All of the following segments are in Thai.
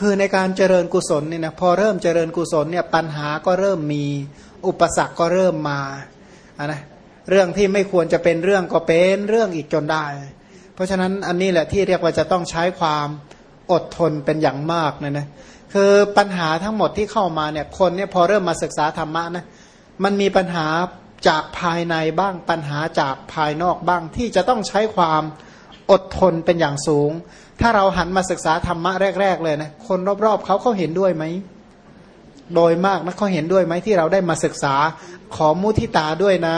คือในการเจริญกุศลเนี่ยนะพอเริ่มเจริญกุศลเนี่ยปัญหาก็เริ่มมี อุปสรรคก็เริ่มมาะนะเรื่องที่ไม่ควรจะเป็นเรื่องก็เป็นเรื่องอีกจนได้ เพราะฉะนั้นอันนี้แหละที่เรียกว่าจะต้องใช้ความอดทนเป็นอย่างมากนะนะคือปัญหาทั้งหมดที่เข้ามาเนี่ยคนเนี่ยพอเริ่มมาศึกษาธรรมะนะมันมีปัญหาจากภายในบ้างปัญหาจากภายนอกบ้างที่จะต้องใช้ความอดทนเป็นอย่างสูง ถ้าเราหันมาศึกษาธรรมะแรก ๆ เลยนะคนรอบๆเขาเขาเห็นด้วยไหมโดยมากนะเขาเห็นด้วยไหมที่เราได้มาศึกษาขอมุทิตาด้วยนะ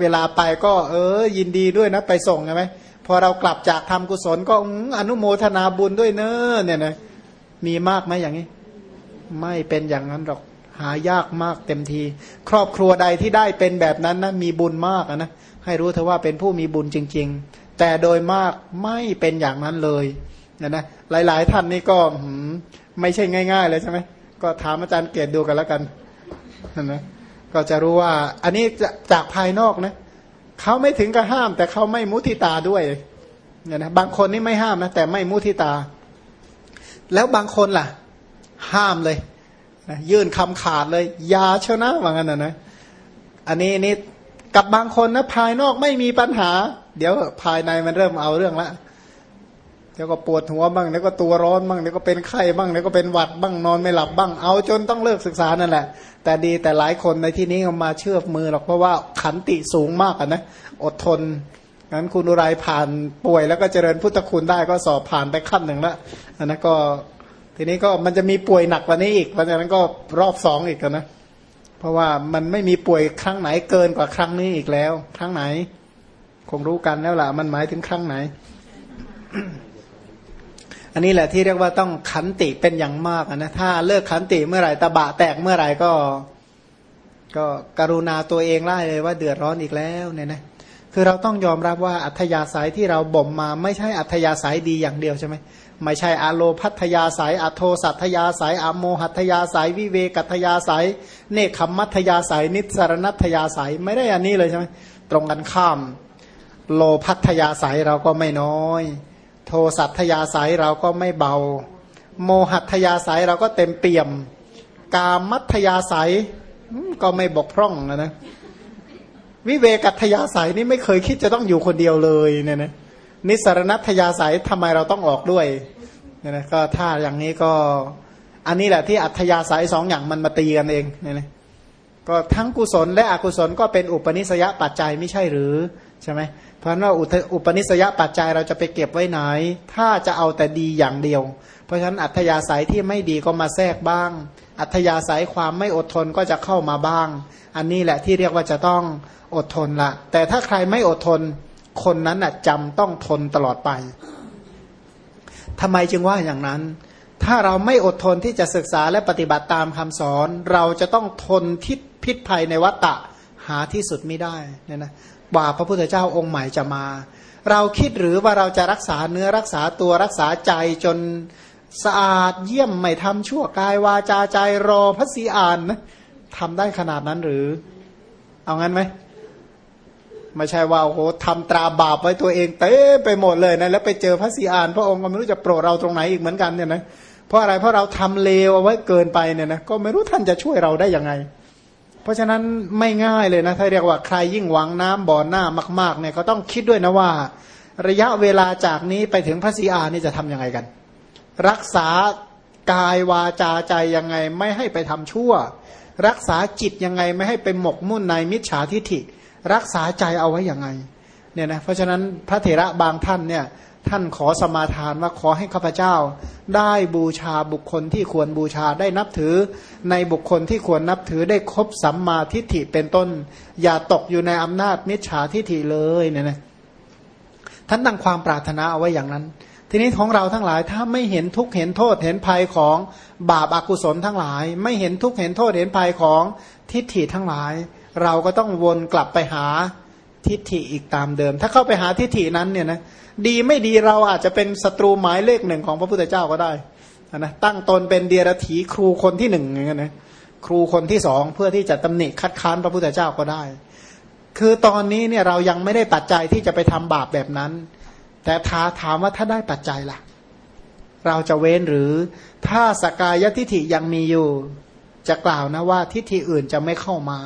เวลาไปก็เออ ยินดีด้วยนะ ไปส่งใช่ไหมพอเรากลับจากทำกุศลก็อนุโมทนาบุญด้วยเนอะเนี่ยนะมีมากไหมอย่างนี้ ไม่เป็นอย่างนั้นหรอกหายากมากเต็มที ครอบครัวใดที่ได้เป็นแบบนั้นนะมีบุญมากนะให้รู้เถอะว่าเป็นผู้มีบุญจริง ๆ แต่โดยมากไม่เป็นอย่างนั้นเลย นะนะหลาย ๆ ท่านนี่ก็ไม่ใช่ง่าย ๆ เลยใช่ไหมก็ถามอาจารย์เกียรติดูกันแล้วกันนะก็จะรู้ว่า อันนี้จากภายนอกนะเขาไม่ถึงกับห้าม แต่เขาไม่มุทิตาด้วยเนี่ยนะบางคนนี่ไม่ห้ามนะแต่ไม่มุทิตา แล้วบางคนล่ะ ห้ามเลยยื่นคำขาดเลยยาเชนะว่างั้นนะนะอันนี้นี่กับบางคนนะภายนอกไม่มีปัญหา เดี๋ยวภายในมันเริ่มเอาเรื่องละ เดี๋ยวก็ปวดหัวบ้างเดี๋ยวก็ตัวร้อนบ้างเดี๋ยวก็เป็นไข้บ้างเดี๋ยวก็เป็นหวัดบ้างนอนไม่หลับบ้างเอาจนต้องเลิกศึกษานั่นแหละ แต่ดีแต่หลายคนในที่นี้มาเชื่อมือหรอกเพราะว่าขันติสูงมากนะอดทนงั้นคุณอุไรผ่านป่วยแล้วก็เจริญพุทธคุณได้ก็สอบผ่านไปขั้นหนึ่งแล้วอันนั้นก็ทีนี้ก็มันจะมีป่วยหนักกว่านี้อีกเพราะฉะนั้นก็รอบสองอีกนะ เพราะว่ามันไม่มีป่วยครั้งไหนเกินกว่าครั้งนี้อีกแล้ว ครั้งไหน คงรู้กันแล้วล่ะมันหมายถึงครั้งไหน อันนี้แหละที่เรียกว่าต้องขันติเป็นอย่างมากนะถ้าเลิกขันติเมื่อไหร่ตะบะแตกเมื่อไหร่ก็ ก็กรุณาตัวเองไล่เลยว่าเดือดร้อนอีกแล้วเนี่ยนะคือเราต้องยอมรับว่าอัธยาศัยที่เราบ่มมา ไม่ใช่อัธยาศัยดีอย่างเดียวใช่ไหมไม่ใช่อโลพัทยาสายอโทสัทยาสายอโมหัตยาสายวิเวกัตยาสายเนคขมัทยาสายนิสรณัตยาสายไม่ได้อันนี้เลยใช่ไหมตรงกันข้าม โลพัทยาสายเราก็ไม่น้อย ทสัทยาสายเราก็ไม่เบา โมหัตยาสายเราก็เต็มเปี่ยม กามัทยาสายก็ไม่บกพร่องนะนะวิเวกัตยาสายนี่ไม่เคยคิดจะต้องอยู่คนเดียวเลยเนี่ยนะนิสรณัตยาสายทำไมเราต้องออกด้วยเนี่ยนะก็ถ้าอย่างนี้ก็ อันนี้แหละที่อัธยาศัยสองอย่างมันมาตีกันเองเนี่ยนะก็ทั้งกุศลและอกุศลก็เป็นอุปนิสยปัจจัยไม่ใช่หรือใช่ไหม เพราะว่าอุปนิสยปัจจัยเราจะไปเก็บไว้ไหน ถ้าจะเอาแต่ดีอย่างเดียว เพราะฉะนั้นอัธยาศัยที่ไม่ดีก็มาแทรกบ้าง อัธยาศัยความไม่อดทนก็จะเข้ามาบ้าง อันนี้แหละที่เรียกว่าจะต้องอดทนละ แต่ถ้าใครไม่อดทน คนนั้นน่ะจำต้องทนตลอดไปทำไมจึงว่าอย่างนั้น ถ้าเราไม่อดทนที่จะศึกษาและปฏิบัติตามคำสอน เราจะต้องทนทิศพิษภัยในวัฏฏะหาที่สุดไม่ได้เนี่ยนะ ว่าพระพุทธเจ้าองค์ใหม่จะมา เราคิดหรือว่าเราจะรักษาเนื้อรักษาตัวรักษาใจจนสะอาดเยี่ยมไม่ทำชั่วกายวาจาใจรอพระสีอานนะทำได้ขนาดนั้นหรือ เอางั้นไหมไม่ใช่ว่าโอ้โหทำตราบาปไว้ตัวเองเต้ไปหมดเลยนะแล้วไปเจอพระสีอาน พระองค์ก็ไม่รู้จะโปรดเราตรงไหนอีกเหมือนกันเนี่ยนะเพราะอะไรเพราะเราทำเลวเอาไว้เกินไปเนี่ยนะก็ไม่รู้ท่านจะช่วยเราได้ยังไง เพราะฉะนั้นไม่ง่ายเลยนะ ถ้าเรียกว่าใครยิ่งหวังน้ำบ่อหน้ามากๆเนี่ยก็ต้องคิดด้วยนะว่า ระยะเวลาจากนี้ไปถึงพระสีอานนี่จะทํำยังไงกัน รักษากายวาจาใจยังไงไม่ให้ไปทำชั่ว รักษาจิตยังไงไม่ให้ไปหมกมุ่นในมิจฉาทิฐิ รักษาใจเอาไว้ย่างไงเนี่ยนะเพราะฉะนั้นพระเถระบางท่านเนี่ย ท่านขอสมาทานว่าขอให้ข้าพเจ้า ได้บูชาบุคคลที่ควรบูชาได้นับถือ ในบุคคลที่ควรนับถือได้ครบสัมมาทิฏฐิเป็นต้น อย่าตกอยู่ในอำนาจมิจฉาทิฏฐิเลยเนี่ยนะท่านตั้งความปรารถนาเอาไว้อย่างนั้น ทีนี้ของเราทั้งหลายถ้าไม่เห็นทุกเห็นโทษเห็นภัยของบาปอากุศลทั้งหลาย ไม่เห็นทุกเห็นโทษเห็นภัยของทิฏฐิทั้งหลาย เราก็ต้องวนกลับไปหา ทิฏฐิอีกตามเดิม ถ้าเข้าไปหาทิฏฐินั้นเนี่ยนะดีไม่ดีเราอาจจะเป็นศัตรูหมายเลขหนึ่งของพระพุทธเจ้าก็ได้นะตั้งตนเป็นเดียรถีครูคนที่หนึ่งอย่างเงี้ยนะครูคนที่สองเพื่อที่จะตำหนิคัดค้านพระพุทธเจ้าก็ได้ คือตอนนี้เนี่ยเรายังไม่ได้ปัจจัยที่จะไปทำบาปแบบนั้น แต่ท้าถามว่าถ้าได้ปัจจัยล่ะ เราจะเว้นหรือถ้าสกายทิฏฐิยังมีอยู่ จะกล่าวนะว่าทิฏฐิอื่นจะไม่เข้ามา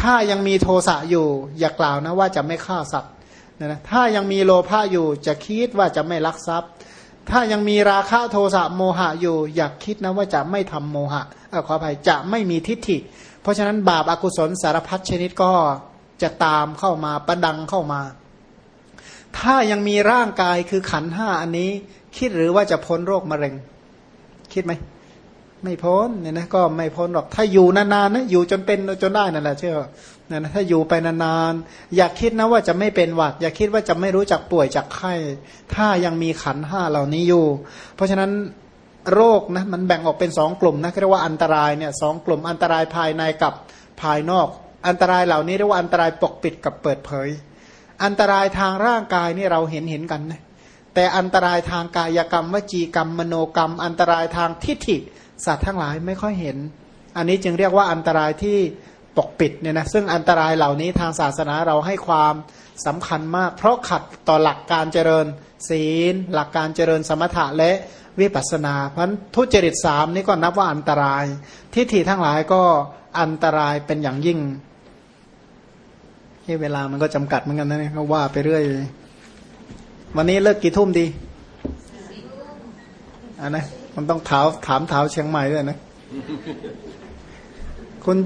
ถ้ายังมีโทสะอยู่ อย่ากล่าวนะว่าจะไม่ฆ่าสัตว์นะถ้ายังมีโลภะอยู่จะคิดว่าจะไม่ลักทรัพย์ ถ้ายังมีราคะโทสะโมหะอยู่ อยากคิดนะว่าจะไม่ทำโมหะอขออภัยจะไม่มีทิฏฐิ เพราะฉะนั้นบาปอากุศลสารพัดชนิดก็จะตามเข้ามาประดังเข้ามา ถ้ายังมีร่างกายคือขันห้าอันนี้ คิดหรือว่าจะพ้นโรคมะเร็ง คิดไหม ไม่พ้นเนี่ยนะก็ไม่พ้นหรอกถ้าอยู่นานๆนะอยู่จนเป็นจนได้นั่นแหละเชื่อนะถ้าอยู่ไปนานๆอยากคิดนะว่าจะไม่เป็นหวัด อยากคิดว่าจะไม่รู้จักป่วยจากไข้ ถ้ายังมีขันห้าเหล่านี้อยู่ เพราะฉะนั้นโรคนะมันแบ่งออกเป็นสองกลุ่มนะเรียกว่าอันตรายเนี่ยสองกลุ่มอันตรายภายในกับภายนอก อันตรายเหล่านี้เรียกว่าอันตรายปกปิดกับเปิดเผย อันตรายทางร่างกายนี่เราเห็นเห็นกันนะแต่อันตรายทางกายกรรมวจีกรรมมโนกรรม อันตรายทางทิฏฐิ สัตว์ทั้งหลายไม่ค่อยเห็น อันนี้จึงเรียกว่าอันตรายที่ปกปิดเนี่ยนะซึ่งอันตรายเหล่านี้ทางศาสนาเราให้ความสำคัญมาก เพราะขัดต่อหลักการเจริญศีล หลักการเจริญสมถะและวิปัสนาเพราะทุจริตสามนี่ก็นับว่าอันตราย ทิฏฐิทั้งหลายก็อันตรายเป็นอย่างยิ่งเวลามันก็จำกัดเหมือนกันนะเนี่ยว่าไปเรื่อยวันนี้เลิกกี่ทุ่มดีอันนะ มันต้องถามถามเท้าเชียงใหม่ด้วยนะคุณ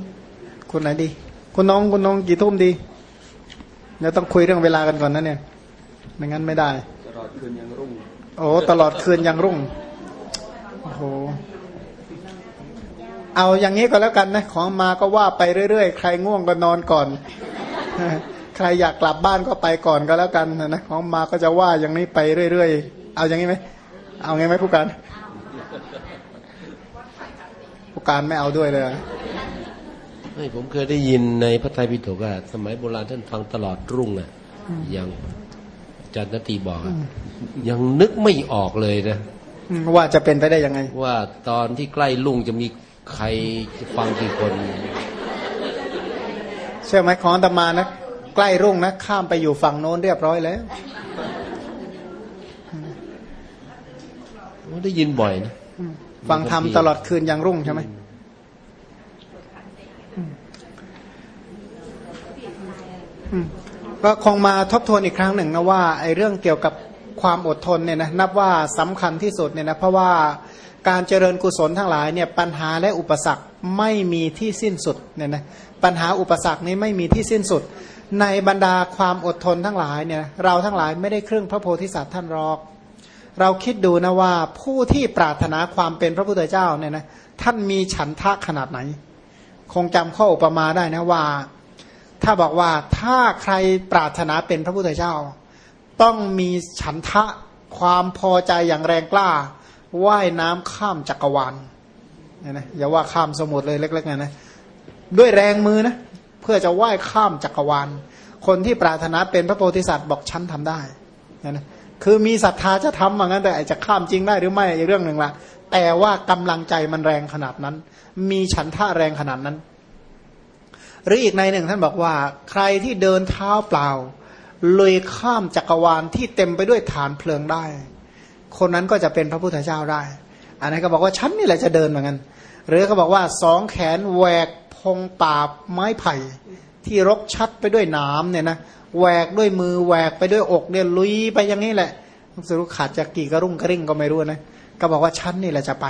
คุณไหนดี คุณน้องคุณน้องกี่ทุ่มดีเดี๋ยวต้องคุยเรื่องเวลากันก่อนนะเนี่ยไม่งั้นไม่ได้ ตลอดคืนยังรุ่ง โอ้ตลอดคืนยังรุ่งโอ้โหเอาอย่างนี้ก็แล้วกันนะของมาก็ว่าไปเรื่อยๆ ใครง่วงก็นอนก่อน ใครอยากกลับบ้านก็ไปก่อนก็แล้วกันนะของมาก็จะว่าอย่างนี้ไปเรื่อยๆ เอาอย่างนี้ไหมเอาไงไหมผู้การ ผู้การไม่เอาด้วยเลยไม่ผมเคยได้ยินในพระไตรปิฎกอะสมัยโบราณท่านฟังตลอดรุ่งอะอย่างจันทตีบอกอะยังนึกไม่ออกเลยนะว่าจะเป็นไปได้ยังไง ว่าตอนที่ใกล้รุ่งจะมีใครฟังกี่คน เชื่อไหมของตมานะใกล้รุ่งนะข้ามไปอยู่ฝั่งโน้นเรียบร้อยแล้วได้ยินบ่อยนะ ฟังธรรมตลอดคืนยังรุ่งใช่ไหมก็คงมาทบทวนอีกครั้งหนึ่งนะว่าไอ้เรื่องเกี่ยวกับความอดทนเนี่ยนะนับว่าสำคัญที่สุดเนี่ยนะเพราะว่าการเจริญกุศลทั้งหลายเนี่ยปัญหาและอุปสรรคไม่มีที่สิ้นสุดเนี่ยนะปัญหาอุปสรรคนี้ไม่มีที่สิ้นสุด ในบรรดาความอดทนทั้งหลายเนี่ยเราทั้งหลายไม่ได้ครึ่งพระโพธิสัตว์ท่านรอก เราคิดดูนะว่าผู้ที่ปรารถนาความเป็นพระพุทธเจ้าเนี่ยนะท่านมีฉันทะขนาดไหน คงจำข้ออุปมาได้นะว่า ถ้าบอกว่าถ้าใครปรารถนาเป็นพระพุทธเจ้า ต้องมีฉันทะความพอใจอย่างแรงกล้าว่ายน้ำข้ามจักรวาลเนี่ยนะอย่าว่าข้ามสมุทรเลยเล็กๆนะนะด้วยแรงมือนะเพื่อจะว่ายข้ามจักรวาล คนที่ปรารถนาเป็นพระโพธิสัตว์บอกฉันทำได้เนี่ยนะ คือมีศรัทธาจะทำเหมือนกันแต่จะข้ามจริงได้หรือไม่อีกเรื่องหนึ่งละแต่ว่ากำลังใจมันแรงขนาดนั้น มีฉันท่าแรงขนาดนั้น หรืออีกในหนึ่งท่านบอกว่า ใครที่เดินเท้าเปล่าเลยข้ามจักรวาลที่เต็มไปด้วยฐานเพลิงได้ คนนั้นก็จะเป็นพระพุทธเจ้าได้ อันนั้นก็บอกว่าฉันนี่แหละจะเดินเหมือนกัน หรือเขาบอกว่าสองแขนแหวกพงป่าไม้ไผ่ ที่รกชัดไปด้วยน้ำเนี่ยนะ แหวกด้วยมือแหวกไปด้วยอกเนี่ยลุยไปอย่างนี้แหละสรุปขาดจากกี่กระรุ่งกระริ่งก็ไม่รู้นะก็บอกว่าฉันนี่แหละจะไป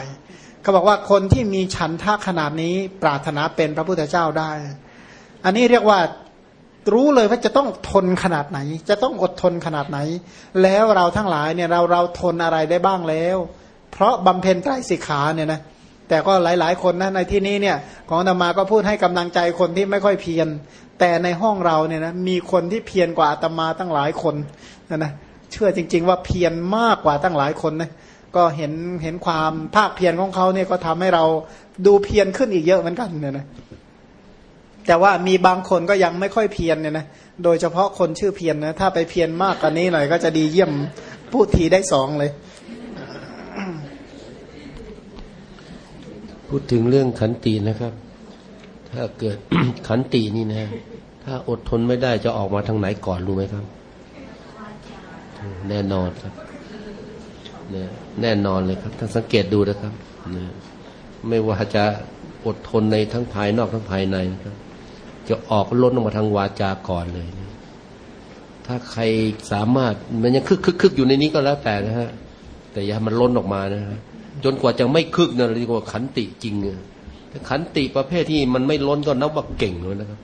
เขาบอกว่าคนที่มีฉันท่าขนาดนี้ปรารถนาเป็นพระพุทธเจ้าได้ อันนี้เรียกว่ารู้เลยว่าจะต้องทนขนาดไหน จะต้องอดทนขนาดไหน แล้วเราทั้งหลายเนี่ยเราเราทนอะไรได้บ้างแล้ว เพราะบำเพ็ญไตรสิกขาเนี่ยนะแต่ก็หลาย ๆ คนนะในที่นี้เนี่ยของธรรมาก็พูดให้กำลังใจคนที่ไม่ค่อยเพียร แต่ในห้องเราเนี่ยนะมีคนที่เพียรกว่าอาตมาตั้งหลายคนนะนะเชื่อจริง ๆ ว่าเพียรมากกว่าตั้งหลายคนนะก็เห็นเห็นความภาคเพียรของเขาเนี่ยก็ทำให้เราดูเพียรขึ้นอีกเยอะเหมือนกันเนี่ยนะแต่ว่ามีบางคนก็ยังไม่ค่อยเพียรเนี่ยนะโดยเฉพาะคนชื่อเพียรนะถ้าไปเพียรมากกว่านี้หน่อยก็จะดีเยี่ยมพูดทีได้สองเลย พูดถึงเรื่องขันตินะครับ ถ้าเกิดขันตินี่นะ ถ้าอดทนไม่ได้จะออกมาทางไหนก่อนรู้ไหมครับ แน่นอนครับนะแน่นอนเลยครับท่านสังเกตดูนะครับนะไม่ว่าจะอดทนในทั้งภายนอกทั้งภายในนะครับ จะออกล้นออกมาทางวาจาก่อนเลยนะถ้าใครสามารถมันยังคึกคึกคึกอยู่ในนี้ก็แล้วแต่นะฮะแต่อย่ามันล้นออกมานะฮะจนกว่าจะไม่คึกนะเรียกว่าขันติจริง ขันติประเภทที่มันไม่ล้นก็นับว่าเก่งเลยนะครับ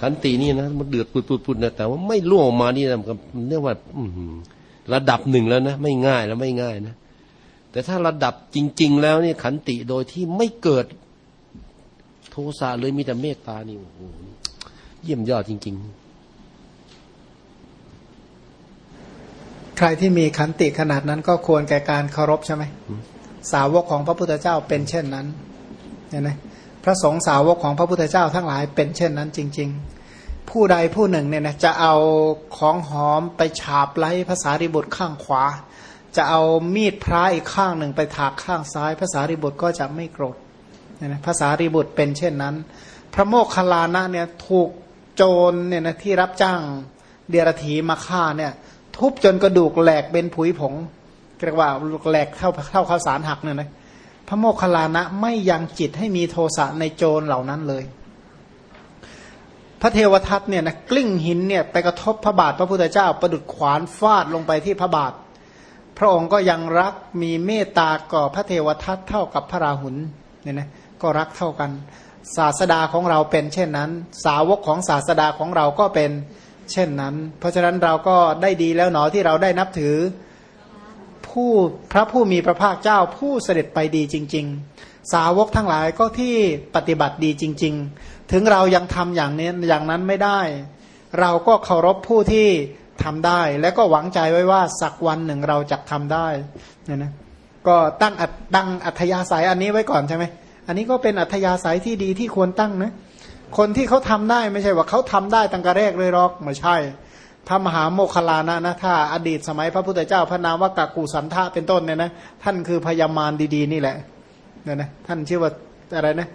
ขันตินี่นะมันเดือดปุดๆนะแต่ว่าไม่ล่วงออกมานี่นะมันเรียกว่าอืระดับหนึ่งแล้วนะไม่ง่ายแล้วไม่ง่ายนะแต่ถ้าระดับจริง ๆ แล้วเนี่ยขันติโดยที่ไม่เกิดโทสะเลยมีแต่เมตตานี่โอ้โหเยี่ยมยอดจริง ๆใครที่มีขันติขนาดนั้นก็ควรแก่การเคารพใช่ไหม สาวกของพระพุทธเจ้าเป็นเช่นนั้น เนี่ยนะพระสงฆ์สาวกของพระพุทธเจ้าทั้งหลายเป็นเช่นนั้นจริง ๆ ผู้ใดผู้หนึ่งเนี่ยนะจะเอาของหอมไปฉาบไล้ภาษาริบุตรข้างขวา จะเอามีดพระอีกข้างหนึ่งไปถากข้างซ้ายภาษาริบุตรก็จะไม่โกรธเนี่ยนะภาษาริบุตรเป็นเช่นนั้น พระโมคคัลลานะเนี่ยถูกโจรเนี่ยนะที่รับจ้างเดียรถีมาฆ่าเนี่ยทุบจนกระดูกแหลกเป็นผุยผงเรียกว่าแหลกเท่าเท่าข้าวสารหักเนี่ยนะ พระโมคคัลลานะไม่ยังจิตให้มีโทสะในโจรเหล่านั้นเลย พระเทวทัตเนี่ยนะกลิ้งหินเนี่ยไปกระทบพระบาทพระพุทธเจ้า ประดุดขวานฟาดลงไปที่พระบาท พระองค์ก็ยังรักมีเมตตาก่อพระเทวทัตเท่ากับพระราหุลเนี่ยนะก็รักเท่ากัน ศาสดาของเราเป็นเช่นนั้น สาวกของศาสดาของเราก็เป็นเช่นนั้น เพราะฉะนั้นเราก็ได้ดีแล้วหนอที่เราได้นับถือ ผู้พระผู้มีพระภาคเจ้าผู้เสด็จไปดีจริง ๆ สาวกทั้งหลายก็ที่ปฏิบัติดีจริง ๆ ถึงเรายังทำอย่างนี้อย่างนั้นไม่ได้ เราก็เคารพผู้ที่ทำได้ และก็หวังใจไว้ว่าสักวันหนึ่งเราจะทำได้เนี่ยนะก็ตั้งดตั้งอัธยาศัยอันนี้ไว้ก่อนใช่ไหมอันนี้ก็เป็นอัธยาศัยที่ดีที่ควรตั้งนะคนที่เขาทำได้ไม่ใช่ว่าเขาทำได้ตั้งแต่แรกเลยหรอกไม่ใช่ พระมหาโมคลานะนะถ้าอดีตสมัยพระพุทธเจ้าพระนามว่ากากูสันทะเป็นต้นเนี่ยนะท่านคือพยามารดีๆ นี่แหละเนี่ยนะท่านชื่อว่าอะไรนะ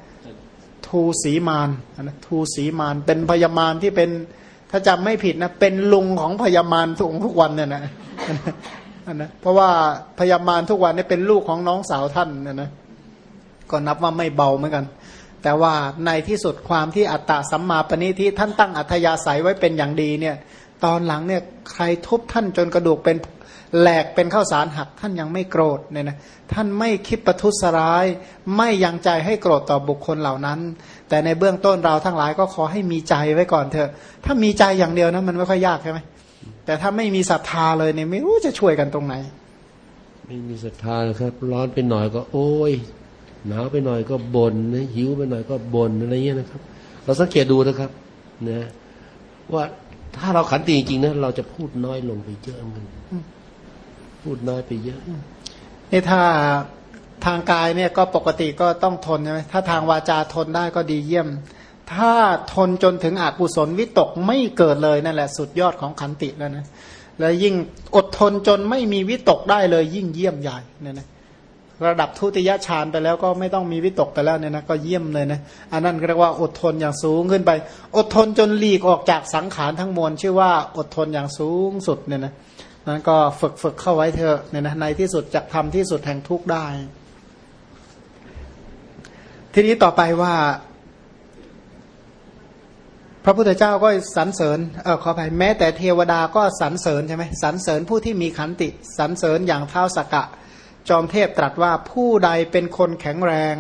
ทูสีมานนะทูสีมานเป็นพยามารที่เป็นถ้าจำไม่ผิดนะเป็นลุงของพยามารทุกทุกวันเนี่ยนะนะเพราะว่าพยามารทุกวันนี่เป็นลูกของน้องสาวท่านเนี่ยนะก็นับว่าไม่เบาเหมือนกัน แต่ว่าในที่สุดความที่อัตตาสัมมาปณิทิท่านตั้งอัธยาศัยไว้เป็นอย่างดีเนี่ย ตอนหลังเนี่ยใครทุบท่านจนกระดูกเป็นแหลกเป็นข้าวสารหักท่านยังไม่โกรธเนี่ยนะท่านไม่คิดประทุษร้าย ไม่ยังใจให้โกรธต่อบุคคลเหล่านั้น แต่ในเบื้องต้นเราทั้งหลายก็ขอให้มีใจไว้ก่อนเถอะ ถ้ามีใจอย่างเดียวนะมันไม่ค่อยยากใช่ไหมแต่ถ้าไม่มีศรัทธาเลยเนี่ยไม่รู้จะช่วยกันตรงไหน ไม่มีศรัทธาครับ ร้อนไปหน่อยก็ โอ้ยหนาวไปหน่อยก็บน่นนะหิวไปหน่อยก็บ่นอะไรเงี้ยนะครับ เราสังเกตดูนะครับนะว่า ถ้าเราขันติจริงๆนะเราจะพูดน้อยลงไปเยอะมันพูดน้อยไปเยอะนี่ถ้าทางกายเนี่ยก็ปกติก็ต้องทนใช่ไหมถ้าทางวาจาทนได้ก็ดีเยี่ยม ถ้าทนจนถึงอกุศลวิตกไม่เกิดเลยนั่นแหละสุดยอดของขันติแล้วนะแล้วยิ่งอดทนจนไม่มีวิตกได้เลยยิ่งเยี่ยมใหญ่เนี่ยนะ ระดับทุติยฌานไปแล้วก็ไม่ต้องมีวิตกไปแล้วเนี่ยนะก็เยี่ยมเลยนะอันนั้นเรียกว่าอดทนอย่างสูงขึ้นไป อดทนจนหลีกออกจากสังขารทั้งมวลชื่อว่าอดทนอย่างสูงสุดเนี่ยนะนั้นก็ฝึกฝึกเข้าไว้เถอะเนี่ยนะในที่สุดจะทำที่สุดแห่งทุกได้ ทีนี้ต่อไปว่า พระพุทธเจ้าก็สรรเสริญเออขออภัยแม้แต่เทวดาก็สรรเสริญใช่ไหมสรรเสริญผู้ที่มีขันติสรรเสริญอย่างเท้าสกกะ จอมเทพตรัสว่าผู้ใดเป็นคนแข็งแรง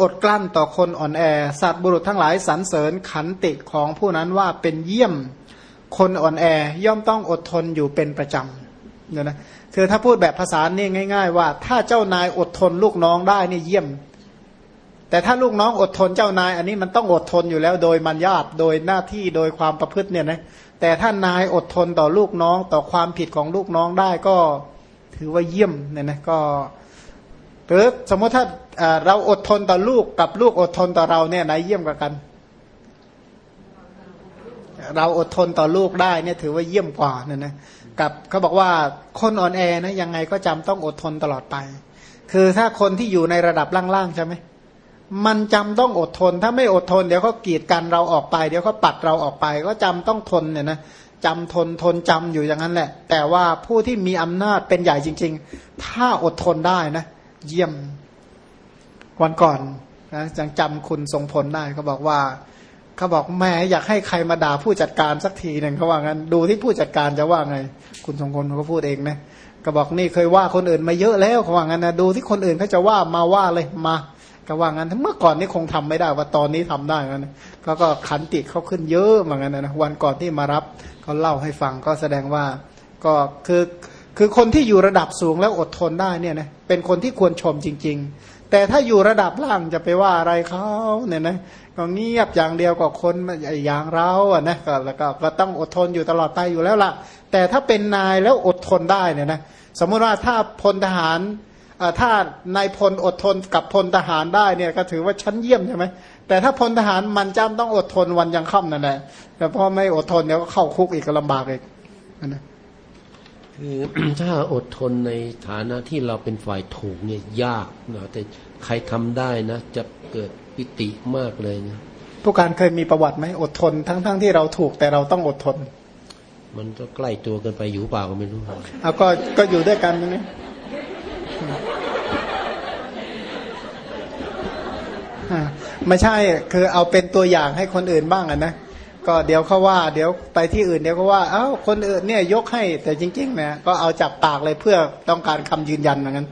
อดกลั้นต่อคนอ่อนแอ สัตว์บุรุษทั้งหลายสรรเสริญขันติของผู้นั้นว่าเป็นเยี่ยมคนอ่อนแอย่อมต้องอดทนอยู่เป็นประจำเนี่ยนะคือถ้าพูดแบบภาษาเนี่ยง่าย ๆ ว่า ถ้าเจ้านายอดทนลูกน้องได้นี่เยี่ยม แต่ถ้าลูกน้องอดทนเจ้านาย อันนี้มันต้องอดทนอยู่แล้วโดยมันญาตโดยหน้าที่โดยความประพฤติเนี่ยนะแต่ถ้านายอดทนต่อลูกน้องต่อความผิดของลูกน้องได้ก็ ถือว่าเยี่ยมเนี่ยนะก็หรือสมมติถ้าเราอดทนต่อลูกกับลูกอดทนต่อเราเนี่ยไหนเยี่ยมกว่ากัน เราอดทนต่อลูกได้เนี่ยถือว่าเยี่ยมกว่าเนี่ยนะกับเขาบอกว่าคนอ่อนแอนะยังไงก็จำต้องอดทนตลอดไป คือถ้าคนที่อยู่ในระดับล่างๆใช่ไหมมันจำต้องอดทน ถ้าไม่อดทนเดี๋ยวเขากีดกันเราออกไป เดี๋ยวเขาปัดเราออกไป ก็จำต้องทนเนี่ยนะ จำทนทนจำอยู่อย่างนั้นแหละ แต่ว่าผู้ที่มีอำนาจเป็นใหญ่จริง ๆ ถ้าอดทนได้นะ เยี่ยมวันก่อนนะจังจำคุณทรงผลได้เขาบอกว่าเขาบอกแม่อยากให้ใครมาด่าผู้จัดการสักทีหนึ่งเขาว่างั้นดูที่ผู้จัดการจะว่าไง คุณทรงพลเขาพูดเองนะก็บอกนี่เคยว่าคนอื่นมาเยอะแล้วเขาว่างั้นนะดูที่คนอื่นเขาจะว่ามาว่าเลยมา ก็ว่างั้นเมื่อก่อนนี่คงทำไม่ได้ ว่าตอนนี้ทำได้งั้นเขาก็ขันติเขาขึ้นเยอะเหมือนกันนะวันก่อนที่มารับเขาเล่าให้ฟังก็แสดงว่าก็คือคือคนที่อยู่ระดับสูงแล้วอดทนได้เนี่ยนะเป็นคนที่ควรชมจริง ๆ แต่ถ้าอยู่ระดับล่างจะไปว่าอะไรเขาเนี่ยนะก็เงียบอย่างเดียวกับคนอย่างเราอะนะก็แล้วก็ก็ต้องอดทนอยู่ตลอดไปอยู่แล้วล่ะ แต่ถ้าเป็นนายแล้วอดทนได้เนี่ยนะสมมติว่าถ้าพลทหาร ถ้านายพลอดทนกับพลทหารได้เนี่ยก็ถือว่าชั้นเยี่ยมใช่ไหมแต่ถ้าพลทหารมันจำต้องอดทนวันยังค่ำนั่นแหละแต่พอไม่อดทนเดี๋ยวก็เข้าคุกอีกก็ลำบากอีกนะคือถ้าอดทนในฐานะที่เราเป็นฝ่ายถูกเนี่ยยากนะแต่ใครทำได้นะ จะเกิดปิติมากเลยนะผู้การเคยมีประวัติไหมอดทนทั้งๆทที่เราถูกแต่เราต้องอดทน มันก็ใกล้ตัวเกินไปอยู่เปล่าก็ไม่รู้เอาก็ก็อยู่ด้วยกันนี่ ไม่ใช่คือเอาเป็นตัวอย่างให้คนอื่นบ้างอะนะก็เดี๋ยวเขาว่า เดี๋ยวไปที่อื่นเดี๋ยวก็ว่าเอ้าคนอื่นเนี่ยยกให้แต่จริงๆนะก็เอาจับปากเลยเพื่อต้องการคำยืนยันเหมือนกัน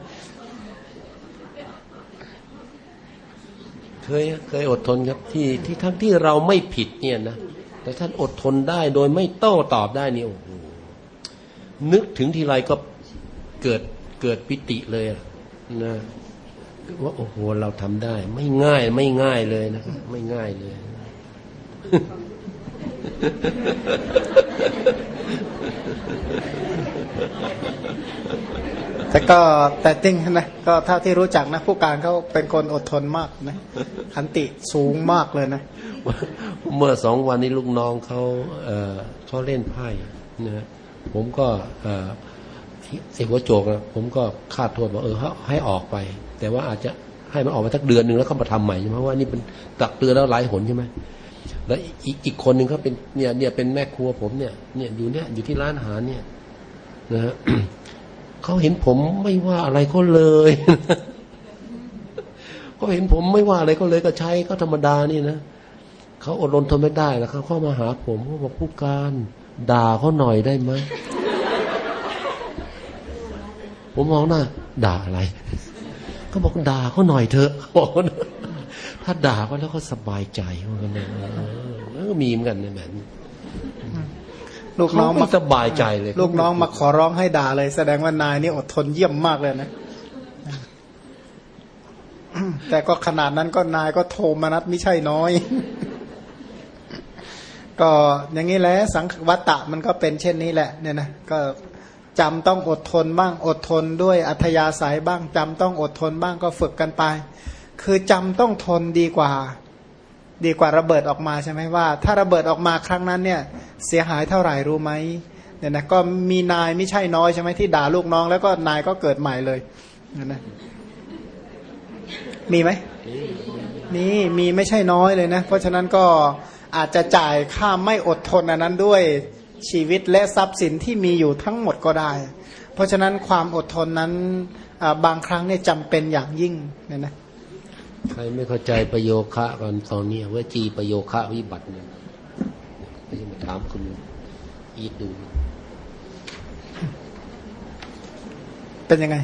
เคยเคยอดทนครับที่ที่ทั้งที่เราไม่ผิดเนี่ยนะแต่ท่านอดทนได้โดยไม่โต้ตอบได้นี่โอ้โหนึกถึงทีไรก็เกิดเกิดปิติเลยนะ ว่าโอ้โหเราทำได้ ไม่ง่าย ไม่ง่ายเลยนะไม่ง่ายเลยแต่ก็แต่ติ้งนะก็เท่าที่รู้จักนะผู้การเขาเป็นคนอดทนมากนะขันติสูงมากเลยนะ เมื่อสองวันนี้ลูกน้องเขาเออเขาเล่นไพ่นะผมก็ เสียหัวโจกนะผมก็คาดโทษว่าเออให้ออกไป แต่ว่าอาจจะให้มันออกมาสักเดือนหนึ่งแล้วเขามาทำใหม่ใช่ไหมว่านี่เป็นตักเตือนแล้วหลายหนใช่ไหมแล้วอีกอีกคนหนึ่งเขาเป็นเนี่ยเนี่ยเป็นแม่ครัวผมเนี่ยเนี่ยอยู่เนี่ยอยู่ที่ร้านอาหารเนี่ยนะฮะเขาเห็นผมไม่ว่าอะไรเขาเลยเขาเห็นผมไม่ว่าอะไรเขาเลยก็ใช้ก็ธรรมดานี่นะเขาอดรนทนไม่ได้แล้วเขาเข้ามาหาผมเขาบอกผู้การ ด่าเขาหน่อยได้ไหม ผมมองหน้า ด่าอะไรเขาบอกด่าเขาหน่อยเถอะบอกถ้าด่าเขาแล้วก็สบายใจเหมือนกันนะแล้วก็มีเหมือนกันในแบบลูกน้องมาสบายใจเลย ลูกน้องมาขอร้องให้ด่าเลย แสดงว่านายนี่อดทนเยี่ยมมากเลยนะแต่ก็ขนาดนั้นก็นายก็โทมนัดไม่ใช่น้อย ก็อย่างนี้แหละสังวัตตะมันก็เป็นเช่นนี้แหละ เนี่ยนะก็ จำต้องอดทนบ้างอดทนด้วยอัธยาศัยบ้างจำต้องอดทนบ้างก็ฝึกกันไป คือจำต้องทนดีกว่า ดีกว่าระเบิดออกมาใช่ไหมว่า ถ้าระเบิดออกมาครั้งนั้นเนี่ยเสียหายเท่าไหร่รู้ไหมเนี่ยนะก็มีนายไม่ใช่น้อยใช่ไหมที่ด่าลูกน้อง แล้วก็นายก็เกิดใหม่เลยเนี่ยนะมีไหมนี่มีไม่ใช่น้อยเลยนะ เพราะฉะนั้นก็อาจจะจ่ายค่าไม่อดทนอันนั้นด้วย ชีวิตและทรัพย์สินที่มีอยู่ทั้งหมดก็ได้ เพราะฉะนั้นความอดทนนั้นบางครั้งเนี่ยจำเป็นอย่างยิ่งเนี่ยนะใครไม่เข้าใจประโยคะกันตอนนี้ว่าจีประโยคะวิบัติเนี่ยไม่ใช่มาถามคุณอีดดู เป็นยังไง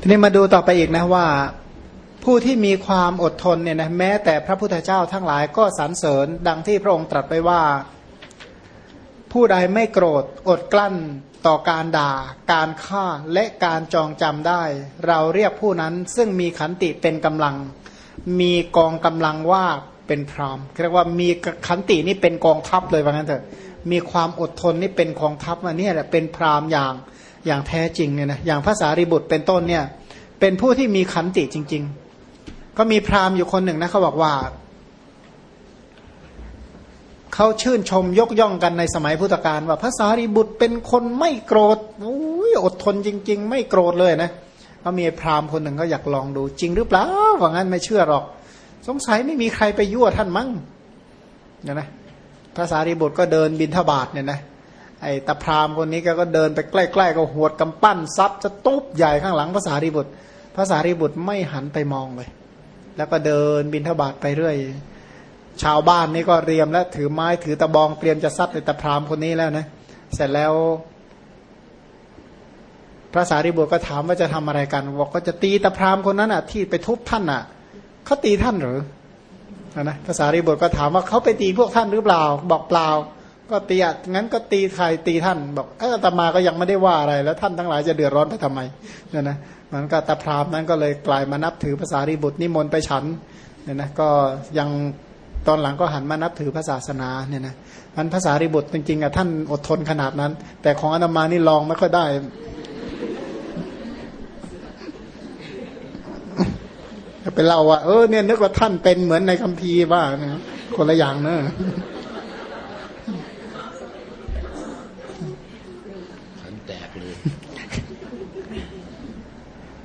ทีนี้มาดูต่อไปอีกนะว่า ผู้ที่มีความอดทนเนี่ยนะแม้แต่พระพุทธเจ้าทั้งหลายก็สรรเสริญดังที่พระองค์ตรัสไปว่า ผู้ใดไม่โกรธอดกลั้นต่อการด่า การฆ่าและการจองจำได้ เราเรียกผู้นั้นซึ่งมีขันติเป็นกำลัง มีกองกำลังว่าเป็นพรามเรียกว่ามีขันตินี่เป็นกองทัพเลยว่างั้นเถอะมีความอดทนนี่เป็นกองทัพอันนี้แหละเป็นพรามอย่างอย่างแท้จริงเนี่ยนะอย่างภาษาริบุตรเป็นต้นเนี่ยเป็นผู้ที่มีขันติจริง ๆ ก็มีพราหมณ์อยู่คนหนึ่งนะเขาบอกว่าเขาชื่นชมยกย่องกันในสมัยพุทธกาลว่าพระสารีบุตรเป็นคนไม่โกรธโอ้ยอดทนจริง ๆ ไม่โกรธเลยนะก็มีพราหมณ์คนหนึ่งก็อยากลองดูจริงหรือเปล่าว่างั้นไม่เชื่อหรอก สงสัยไม่มีใครไปยั่วท่านมั้งเนี่ยนะพระสารีบุตรก็เดินบินทบาทเนี่ยนะไอ้ตาพราหมคนนี้ก็เดินไปใกล้ๆก็หวดกำปั้นซัดจะตุ๊บใหญ่ข้างหลังพระสารีบุตรพระสารีบุตรไม่หันไปมองเลย แล้วก็เดินบินทบาทไปเรื่อย ชาวบ้านนี่ก็เตรียมแล้วถือไม้ถือตะบองเตรียมจะซัดไอ้ตาพรามคนนี้แล้วนะ เสร็จแล้ว พระสารีบุตรก็ถามว่าจะทำอะไรกันบอกก็จะตีตาพรามคนนั้นอะ ที่ไปทุบท่านอะเขาตีท่านหรือนะภาษารีบุตรก็ถามว่าเขาไปตีพวกท่านหรือเปล่า บอกเปล่า ก็ตีอะงั้นก็ตีใครตีท่าน บอกเออตมาก็ยังไม่ได้ว่าอะไร แล้วท่านทั้งหลายจะเดือดร้อนไปทำไมเนี่ยนะ มันก็ตาพรามนั้นก็เลยกลายมานับถือภาษารีบุตรนิมนต์ไปฉันเนี่ยนะก็ยังตอนหลังก็หันมานับถือพระศาสนาเนี่ยนะมันภาษารีบุตรจริงๆอะท่านอดทนขนาดนั้น แต่ของอนามานี่ลองไม่ค่อยได้ ไปเล่าว่าเออเนี่ยนึกว่าท่านเป็นเหมือนในคัมภีร์ว่านะคนละอย่างเนอะขันแตกเลย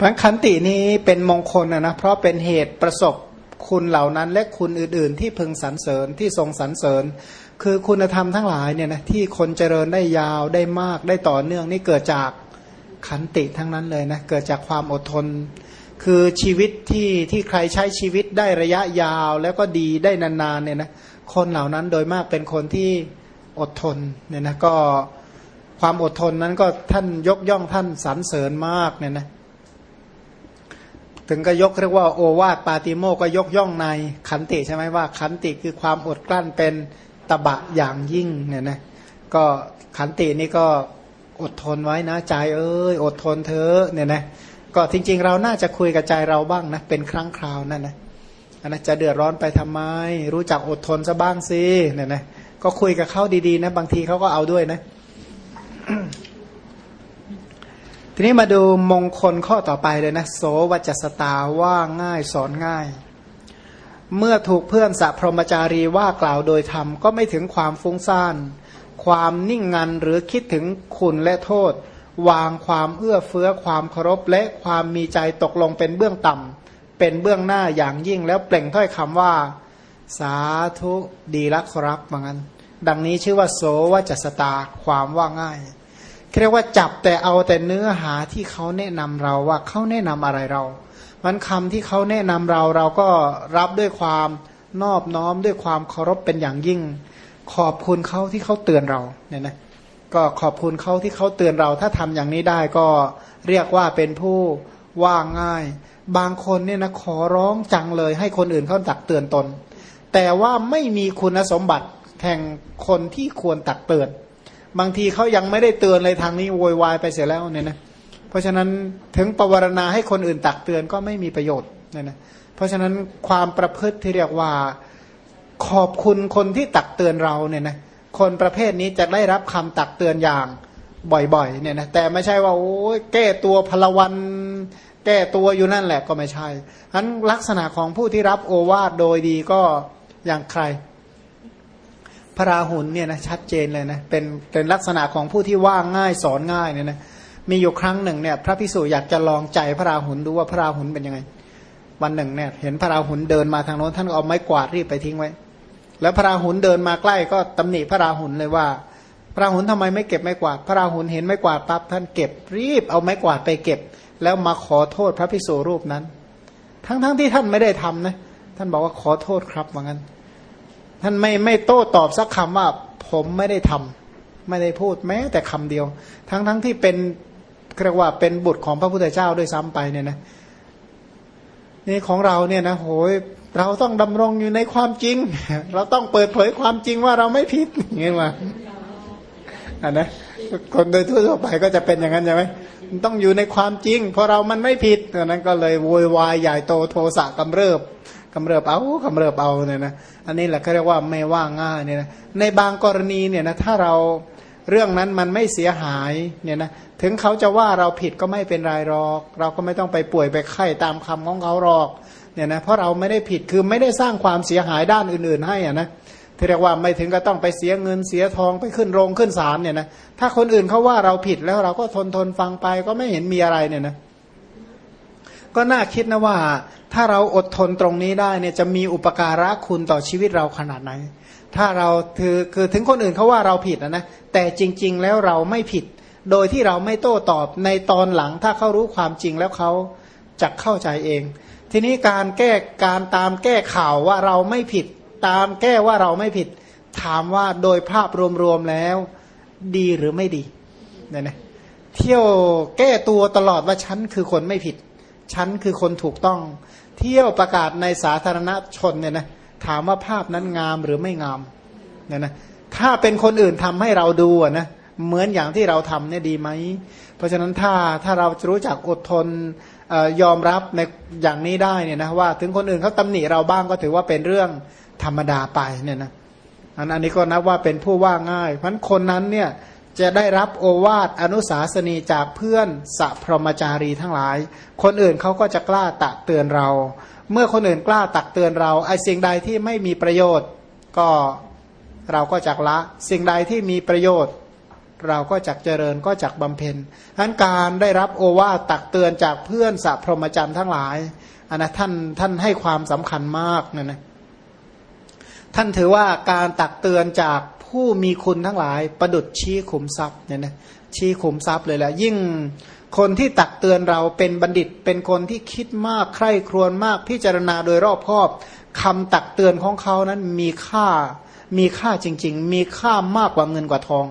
พันขันตินี้เป็นมงคลนะนะเพราะเป็นเหตุประสบคุณเหล่านั้น และคุณอื่น ๆ ที่พึงสรรเสริญที่ทรงสรรเสริญ คือคุณธรรมทั้งหลายเนี่ยนะที่คนเจริญได้ยาวได้มากได้ต่อเนื่องนี่เกิดจากขันติทั้งนั้นเลยนะเกิดจากความอดทน คือชีวิตที่ที่ใครใช้ชีวิตได้ระยะยาวแล้วก็ดีได้นานๆเนี่ยนะคนเหล่านั้นโดยมากเป็นคนที่อดทนเนี่ยนะก็ความอดทนนั้นก็ท่านยกย่องท่านสรรเสริญมากเนี่ยนะ ถึงก็ยกเรียกว่าโอวาทปาติโมก็ยกย่องในขันติใช่ไหมว่าขันติคือความอดกลั้นเป็นตบะอย่างยิ่งเนี่ยนะก็ขันตินี่ก็อดทนไว้นะใจเอ้ยอดทนเธอเนี่ยนะก็จริงๆ เราน่าจะคุยกับใจเราบ้างนะเป็นครั้งคราวนั่นนะอันนะจะเดือดร้อนไปทำไม รู้จักอดทนซะบ้างสิเนี่ยนะก็คุยกับเขาดีๆนะบางทีเขาก็เอาด้วยนะ ทีนี้มาดูมงคลข้อต่อไปเลยนะโสวัจสตาว่าง่ายสอนง่าย เมื่อถูกเพื่อนสัพพรมจารีว่ากล่าวโดยธรรมก็ไม่ถึงความฟุ้งซ่าน ความนิ่งงันหรือคิดถึงคุณและโทษ วางความเอื้อเฟื้อความเคารพและความมีใจตกลงเป็นเบื้องต่ำเป็นเบื้องหน้าอย่างยิ่งแล้วเปล่งถ้อยคำว่า สาธุดีละครับว่างั้น ดังนี้ชื่อว่าโสวจัสตาความว่าง่าย เรียกว่าจับแต่เอาแต่เนื้อหาที่เขาแนะนำเราว่าเขาแนะนำอะไรเรา มันคำที่เขาแนะนำเราเราก็รับด้วยความนอบน้อมด้วยความเคารพเป็นอย่างยิ่ง ขอบคุณเขาที่เขาเตือนเราเนี่ยนะก็ขอบคุณเขาที่เขาเตือนเรา ถ้าทำอย่างนี้ได้ก็เรียกว่าเป็นผู้ว่าง่าย บางคนเนี่ยนะขอร้องจังเลย ให้คนอื่นเขาตักเตือนตน แต่ว่าไม่มีคุณสมบัติแห่งคนที่ควรตักเตือน บางทีเขายังไม่ได้เตือนเลยทางนี้โวยวายไปเสียแล้วเนี่ยนะเพราะฉะนั้นถึงปวารณาให้คนอื่นตักเตือนก็ไม่มีประโยชน์เนี่ยนะเพราะฉะนั้นความประพฤติที่เรียกว่าขอบคุณคนที่ตักเตือนเราเนี่ยนะคนประเภทนี้จะได้รับคำตักเตือนอย่างบ่อยๆเนี่ยนะแต่ไม่ใช่ว่าโอ้ยแก้ตัวพลวัน แก้ตัวอยู่นั่นแหละก็ไม่ใช่ฉะนั้นลักษณะของผู้ที่รับโอวาทโดยดีก็อย่างใคร พระราหุลเนี่ยนะชัดเจนเลยนะเป็นเป็นลักษณะของผู้ที่ว่าง่ายสอนง่ายเนี่ยนะมีอยู่ครั้งหนึ่งเนี่ยพระพิสุอยากจะลองใจพระราหุลดูว่าพระราหุลเป็นยังไง วันหนึ่งเนี่ยเห็นพระราหุลเดินมาทางโน้นท่านก็เอาไม้กวาดรีบไปทิ้งไว้ แล้วพระราหุลเดินมาใกล้ก็ตำหนิพระราหุลเลยว่า พระราหุลทำไมไม่เก็บไม้กวาด พระราหุลเห็นไม้กวาดปั๊บท่านเก็บรีบเอาไม้กวาดไปเก็บ แล้วมาขอโทษพระพิสุรูปนั้น ทั้งๆทที่ท่านไม่ได้ทำนะท่านบอกว่าขอโทษครับว่างั้น ท่านไม่ไม่โต้ตอบสักคำว่าผมไม่ได้ทำไม่ได้พูดแม้แต่คำเดียว ทั้งๆทที่เป็นเรียกว่าเป็นบุตรของพระพุทธเจ้าด้วยซ้ำไปเนี่ยนะนี่ของเราเนี่ยนะโหยเราต้องดำรงอยู่ในความจริง เราต้องเปิดเผยความจริงว่าเราไม่ผิดอย่างนี้มาอันนะคนโดยทั่วไปก็จะเป็นอย่างนั้นใช่ไหมต้องอยู่ในความจริง เพราะเรามันไม่ผิดดังนั้นก็เลยโวยวายใหญ่โตโทสะกำเริบ กำเริบเอากำเริบเอาเนี่ยนะอันนี้แหละเขาเรียกว่าไม่ว่าง่ายเนี่ยนะในบางกรณีเนี่ยนะถ้าเราเรื่องนั้นมันไม่เสียหายเนี่ยนะถึงเขาจะว่าเราผิดก็ไม่เป็นไรหรอก เราก็ไม่ต้องไปป่วยไปไข้ตามคำของเขาหรอกเนี่ยนะเพราะเราไม่ได้ผิดคือไม่ได้สร้างความเสียหายด้านอื่น ๆ ให้อะนะที่เรียกว่าไม่ถึงก็ต้องไปเสียเงินเสียทองไปขึ้นโรงขึ้นศาลเนี่ยนะถ้าคนอื่นเขาว่าเราผิดแล้วเราก็ทนทนฟังไปก็ไม่เห็นมีอะไรเนี่ยนะก็น่าคิดนะว่า ถ้าเราอดทนตรงนี้ได้เนี่ยจะมีอุปการะคุณต่อชีวิตเราขนาดไหน ถ้าเราคือคือถึงคนอื่นเขาว่าเราผิดนะนะแต่จริง ๆ แล้วเราไม่ผิด โดยที่เราไม่โต้ตอบในตอนหลัง ถ้าเขารู้ความจริงแล้วเขาจะเข้าใจเอง ทีนี้การแก้การตามแก้ข่าวว่าเราไม่ผิด ตามแก้ว่าเราไม่ผิด ถามว่าโดยภาพรวมๆแล้ว ดีหรือไม่ดีเนี่ยนะเที่ยวแก้ตัวตลอดว่าฉันคือคนไม่ผิด ฉันคือคนถูกต้อง เที่ยวประกาศในสาธารณชนเนี่ยนะถามว่าภาพนั้นงามหรือไม่งามเนี่ยนะถ้าเป็นคนอื่นทำให้เราดูอะนะเหมือนอย่างที่เราทำเนี่ยดีไหม เพราะฉะนั้นถ้าถ้าเรารู้จักอดทนออยอมรับในอย่างนี้ได้เนี่ยนะว่าถึงคนอื่นเขาตำหนิเราบ้างก็ถือว่าเป็นเรื่องธรรมดาไปเนี่ยนะอันอันนี้ก็นับว่าเป็นผู้ว่าง่าย เพราะคนนั้นเนี่ย จะได้รับโอวาทอนุสาสนีจากเพื่อนสัพพรมจารีทั้งหลาย คนอื่นเขาก็จะกล้าตักเตือนเรา เมื่อคนอื่นกล้าตักเตือนเราไอ้สิ่งใดที่ไม่มีประโยชน์ ก็เราก็จักละ สิ่งใดที่มีประโยชน์ เราก็จักเจริญก็จักบำเพ็ญทั้นการได้รับโอวาทตักเตือนจากเพื่อนสัพพรมจรรย์ทั้งหลายอันนะท่านท่านให้ความสำคัญมากเนี่ยนะท่านถือว่าการตักเตือนจาก ผู้มีคุณทั้งหลาย ประดุดชี้ขุมทรัพย์เนี่ยนะชี้ขุมทรัพย์เลยแหละยิ่งคนที่ตักเตือนเราเป็นบัณฑิต เป็นคนที่คิดมากใคร่ครวญมากพิจารณาโดยรอบคอบคำตักเตือนของเขานั้นมีค่ามีค่าจริง ๆ มีค่ามากกว่าเงินกว่าทอง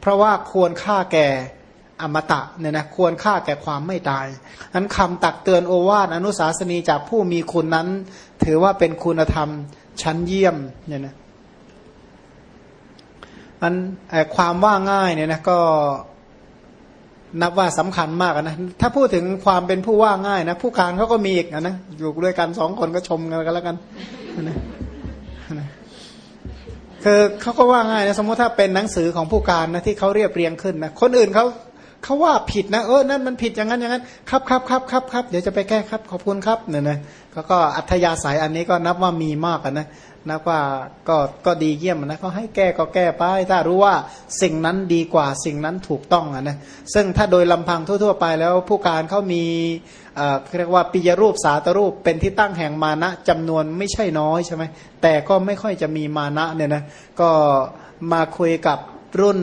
เพราะว่าควรค่าแก่อมตะเนี่ยนะควรค่าแก่ความไม่ตายนั้นคำตักเตือนโอวาทอนุสาสนีจากผู้มีคุณนั้น ถือว่าเป็นคุณธรรมชั้นเยี่ยมเนี่ยนะ มันความว่าง่ายเนี่ยนะก็นับว่าสำคัญมากนะถ้าพูดถึงความเป็นผู้ว่าง่ายนะผู้การเขาก็มีอีกนะอยู่ด้วยกันสองคนก็ชมกันแล้วกันนะคือเขาก็ว่าง่ายนะสมมติถ้าเป็นหนังสือของผู้การนะที่เขาเรียบเรียงขึ้นนะคนอื่นเขาเขาว่าผิดนะเออนั่นมันผิดอย่างนั้นอย่างนั้นครับครับครับครับครับเดี๋ยวจะไปแก้ครับขอบคุณครับเนี่ยนะเขาก็อัธยาศัยอันนี้ก็นับว่ามีมากนะ นับว่าก็ก็ดีเยี่ยมนะเขาให้แก้ก็แก้ไป ถ้ารู้ว่าสิ่งนั้นดีกว่าสิ่งนั้นถูกต้องอะนะ ซึ่งถ้าโดยลำพังทั่ว ๆ ไปแล้วผู้การเขามีเอ่อเรียกว่าปิยรูปสาตรูปเป็นที่ตั้งแห่งมานะจำนวนไม่ใช่น้อยใช่ไหมแต่ก็ไม่ค่อยจะมีมานะเนี่ยนะก็มาคุยกับรุ่น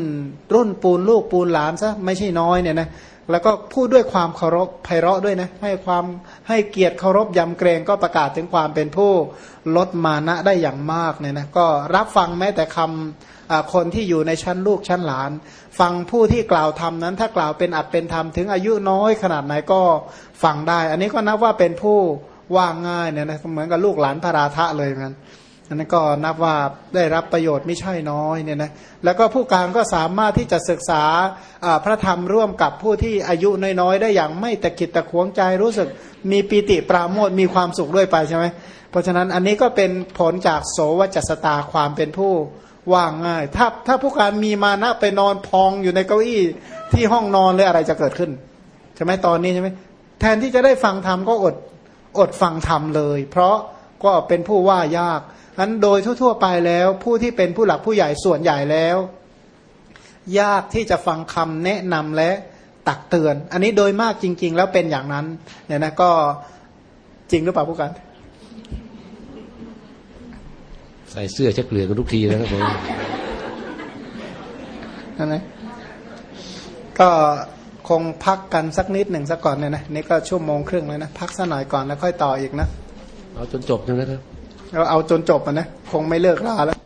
รุ่นปูนลูกปูนหลานซะไม่ใช่น้อยเนี่ยนะ แล้วก็พูดด้วยความเคารพไพเราะด้วยนะให้ความให้เกียรติเคารพยำเกรงก็ประกาศถึงความเป็นผู้ลดมานะได้อย่างมากเนี่ยนะก็รับฟังแม้แต่คำคนที่อยู่ในชั้นลูกชั้นหลาน ฟังผู้ที่กล่าวธรรมนั้น ถ้ากล่าวเป็นอัดเป็นธรรมถึงอายุน้อยขนาดไหนก็ฟังได้ อันนี้ก็นับว่าเป็นผู้ว่าง่ายเนี่ยนะเหมือนกับลูกหลานพระราธะเลยเหมันอัน นั้นก็นับว่าได้รับประโยชน์ไม่ใช่น้อยเนี่ยนะแล้วก็ผู้การก็สามารถที่จะศึกษาพระธรรมร่วมกับผู้ที่อายุน้อยๆได้อย่างไม่ตะกิดตะขวงใจรู้สึกมีปีติปราโมทมีความสุขด้วยไปใช่ไหมเพราะฉะนั้นอันนี้ก็เป็นผลจากโสวจัสตาความเป็นผู้ว่างง่าย ถ้าถ้าผู้การมีมานะไปนอนพองอยู่ในเก้าอี้ที่ห้องนอนเลยอะไรจะเกิดขึ้นใช่ไหมตอนนี้ใช่ไหมแทนที่จะได้ฟังธรรมก็อดอดฟังธรรมเลย เพราะก็เป็นผู้ว่ายาก นั้นโดยทั่ว ๆ ไปแล้ว ผู้ที่เป็นผู้หลักผู้ใหญ่ส่วนใหญ่แล้ว ยากที่จะฟังคำแนะนำและตักเตือน อันนี้โดยมากจริง ๆ แล้วเป็นอย่างนั้นเนี่ยนะก็จริงหรือเปล่าผู้การใส่เสื้อชักเหลือกันทุกทีนะครับผมนั่นนะก็คงพักกันสักนิดหนึ่งสักก่อนเนี่ยนะนี่ก็ชั่วโมงครึ่งเลยนะ พักสักหน่อยก่อนแล้วค่อยต่ออีกนะ เอาจนจบนะครับ เราเอาจนจบอะนะคงไม่เลิกลาแล้ว